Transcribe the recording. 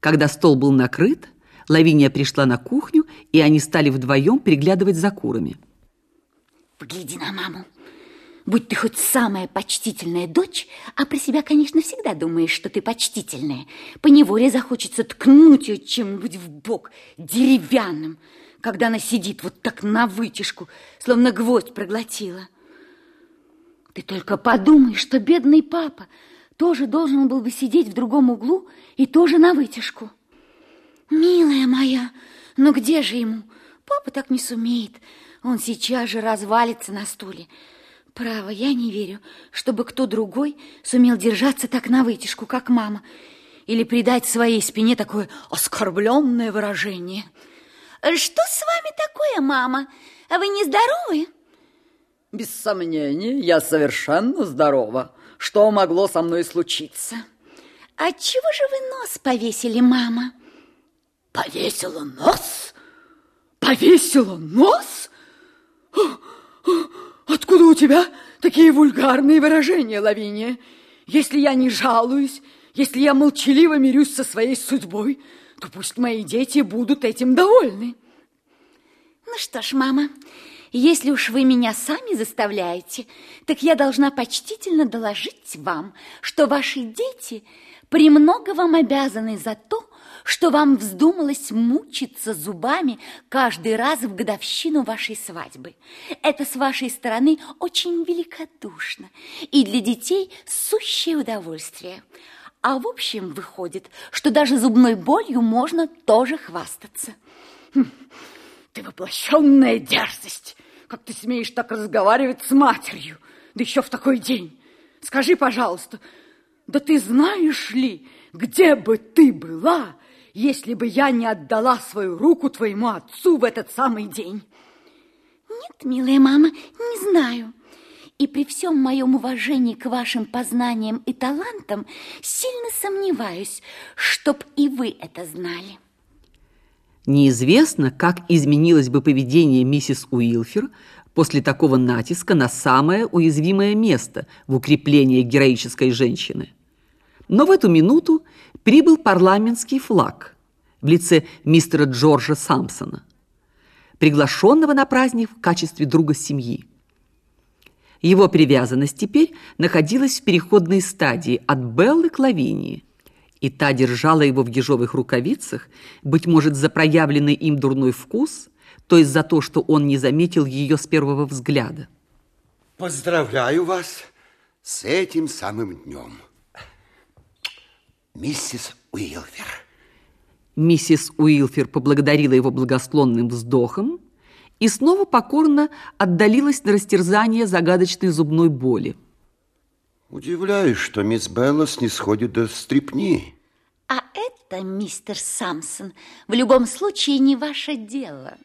Когда стол был накрыт, Лавиния пришла на кухню, и они стали вдвоем переглядывать за курами. Погляди на маму. Будь ты хоть самая почтительная дочь, а про себя, конечно, всегда думаешь, что ты почтительная, поневоле захочется ткнуть ее чем-нибудь в бок деревянным, когда она сидит вот так на вытяжку, словно гвоздь проглотила. Ты только подумай, что бедный папа тоже должен был бы сидеть в другом углу и тоже на вытяжку. Милая моя, но где же ему? Папа так не сумеет. Он сейчас же развалится на стуле. Право, я не верю, чтобы кто другой сумел держаться так на вытяжку, как мама, или придать своей спине такое оскорбленное выражение. Что с вами такое, мама? А вы не здоровы? Без сомнения, я совершенно здорова. Что могло со мной случиться? А чего же вы нос повесили, мама? Повесила нос? Повесила нос? Откуда у тебя такие вульгарные выражения, Лавиния? Если я не жалуюсь, если я молчаливо мирюсь со своей судьбой, то пусть мои дети будут этим довольны. Ну что ж, мама, если уж вы меня сами заставляете, так я должна почтительно доложить вам, что ваши дети премного вам обязаны за то, что вам вздумалось мучиться зубами каждый раз в годовщину вашей свадьбы. Это с вашей стороны очень великодушно и для детей сущее удовольствие. А в общем выходит, что даже зубной болью можно тоже хвастаться. Ты воплощенная дерзость! Как ты смеешь так разговаривать с матерью? Да еще в такой день! Скажи, пожалуйста, да ты знаешь ли, где бы ты была, если бы я не отдала свою руку твоему отцу в этот самый день? Нет, милая мама, не знаю. И при всем моем уважении к вашим познаниям и талантам сильно сомневаюсь, чтоб и вы это знали. Неизвестно, как изменилось бы поведение миссис Уилфер после такого натиска на самое уязвимое место в укреплении героической женщины. Но в эту минуту прибыл парламентский флаг в лице мистера Джорджа Сампсона, приглашенного на праздник в качестве друга семьи. Его привязанность теперь находилась в переходной стадии от Беллы к Лавинии, и та держала его в ежовых рукавицах, быть может, за проявленный им дурной вкус, то есть за то, что он не заметил ее с первого взгляда. Поздравляю вас с этим самым днем, миссис Уилфер. Миссис Уилфер поблагодарила его благосклонным вздохом и снова покорно отдалилась на растерзание загадочной зубной боли. Удивляюсь, что мисс Белла снисходит до стрипни. А это, мистер Самсон, в любом случае не ваше дело.